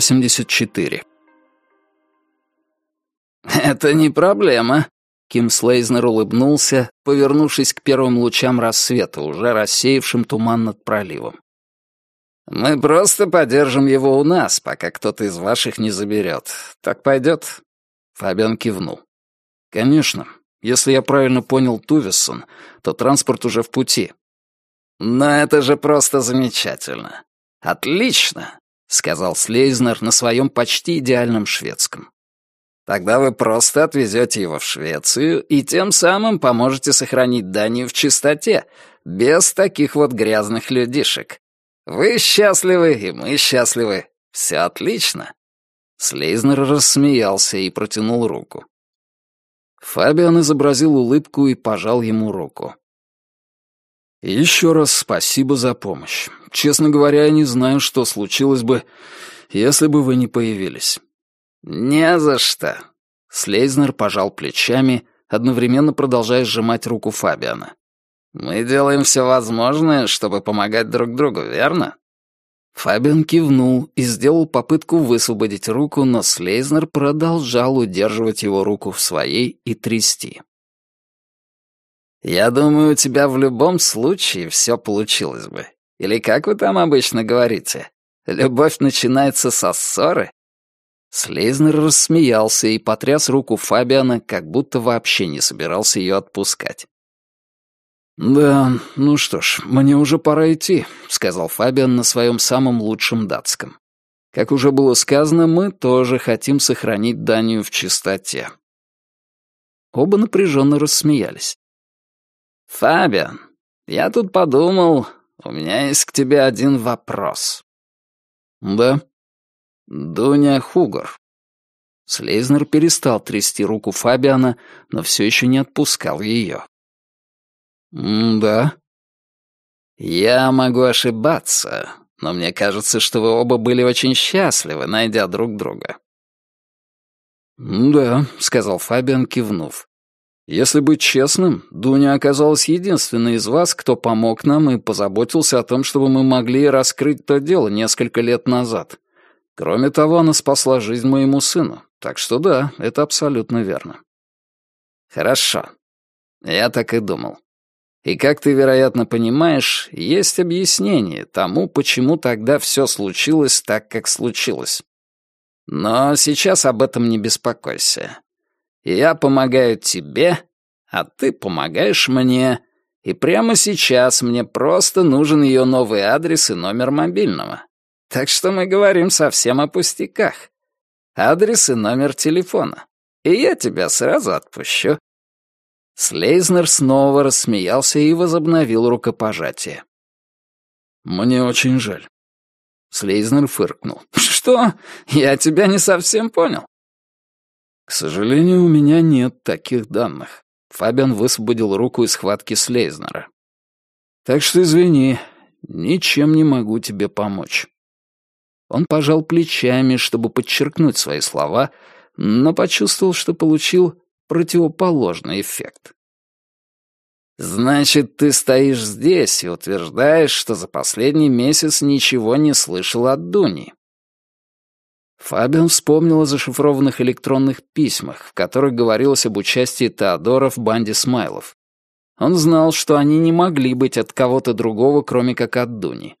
84. «Это не проблема», — Ким Слейзнер улыбнулся, повернувшись к первым лучам рассвета, уже рассеявшим туман над проливом. «Мы просто подержим его у нас, пока кто-то из ваших не заберет. Так пойдет?» Фабиан кивнул. «Конечно. Если я правильно понял Тувессон, то транспорт уже в пути». «Но это же просто замечательно. Отлично сказал Слейзнер на своем почти идеальном шведском. Тогда вы просто отвезете его в Швецию и тем самым поможете сохранить Данию в чистоте, без таких вот грязных людишек. Вы счастливы, и мы счастливы. Все отлично. Слейзнер рассмеялся и протянул руку. Фабиан изобразил улыбку и пожал ему руку. «Еще раз спасибо за помощь. Честно говоря, я не знаю, что случилось бы, если бы вы не появились». «Не за что». Слейзнер пожал плечами, одновременно продолжая сжимать руку Фабиана. «Мы делаем все возможное, чтобы помогать друг другу, верно?» Фабиан кивнул и сделал попытку высвободить руку, но Слейзнер продолжал удерживать его руку в своей и трясти. «Я думаю, у тебя в любом случае все получилось бы. Или как вы там обычно говорите? Любовь начинается со ссоры?» Слейзнер рассмеялся и потряс руку Фабиана, как будто вообще не собирался ее отпускать. «Да, ну что ж, мне уже пора идти», — сказал Фабиан на своем самом лучшем датском. «Как уже было сказано, мы тоже хотим сохранить Данию в чистоте». Оба напряженно рассмеялись. «Фабиан, я тут подумал, у меня есть к тебе один вопрос». «Да?» «Дуня Хугар». Слейзнер перестал трясти руку Фабиана, но все еще не отпускал ее. «Да». «Я могу ошибаться, но мне кажется, что вы оба были очень счастливы, найдя друг друга». «Да», — сказал Фабиан, кивнув. Если быть честным, Дуня оказалась единственной из вас, кто помог нам и позаботился о том, чтобы мы могли раскрыть то дело несколько лет назад. Кроме того, она спасла жизнь моему сыну. Так что да, это абсолютно верно. Хорошо. Я так и думал. И как ты, вероятно, понимаешь, есть объяснение тому, почему тогда все случилось так, как случилось. Но сейчас об этом не беспокойся. Я помогаю тебе, а ты помогаешь мне, и прямо сейчас мне просто нужен ее новый адрес и номер мобильного. Так что мы говорим совсем о пустяках. Адрес и номер телефона. И я тебя сразу отпущу». Слейзнер снова рассмеялся и возобновил рукопожатие. «Мне очень жаль». Слейзнер фыркнул. «Что? Я тебя не совсем понял. «К сожалению, у меня нет таких данных». Фабиан высвободил руку из схватки Слейзнера. «Так что извини, ничем не могу тебе помочь». Он пожал плечами, чтобы подчеркнуть свои слова, но почувствовал, что получил противоположный эффект. «Значит, ты стоишь здесь и утверждаешь, что за последний месяц ничего не слышал от Дуни?» Фабиан вспомнил о зашифрованных электронных письмах, в которых говорилось об участии Теодора в банде Смайлов. Он знал, что они не могли быть от кого-то другого, кроме как от Дуни.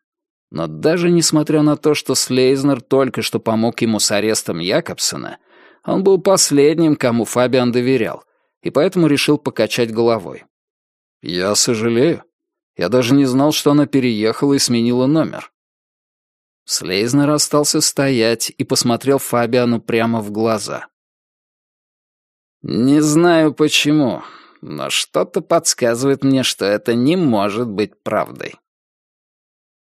Но даже несмотря на то, что Слейзнер только что помог ему с арестом Якобсона, он был последним, кому Фабиан доверял, и поэтому решил покачать головой. «Я сожалею. Я даже не знал, что она переехала и сменила номер. Слейзнер остался стоять и посмотрел Фабиану прямо в глаза. «Не знаю почему, но что-то подсказывает мне, что это не может быть правдой».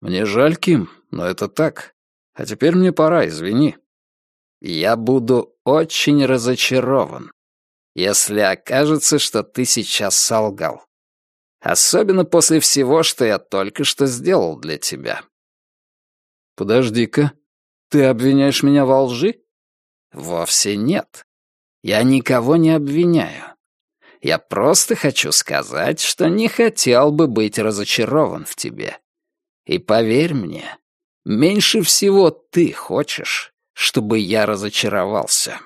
«Мне жаль, Ким, но это так. А теперь мне пора, извини». «Я буду очень разочарован, если окажется, что ты сейчас солгал. Особенно после всего, что я только что сделал для тебя». «Подожди-ка, ты обвиняешь меня во лжи?» «Вовсе нет. Я никого не обвиняю. Я просто хочу сказать, что не хотел бы быть разочарован в тебе. И поверь мне, меньше всего ты хочешь, чтобы я разочаровался.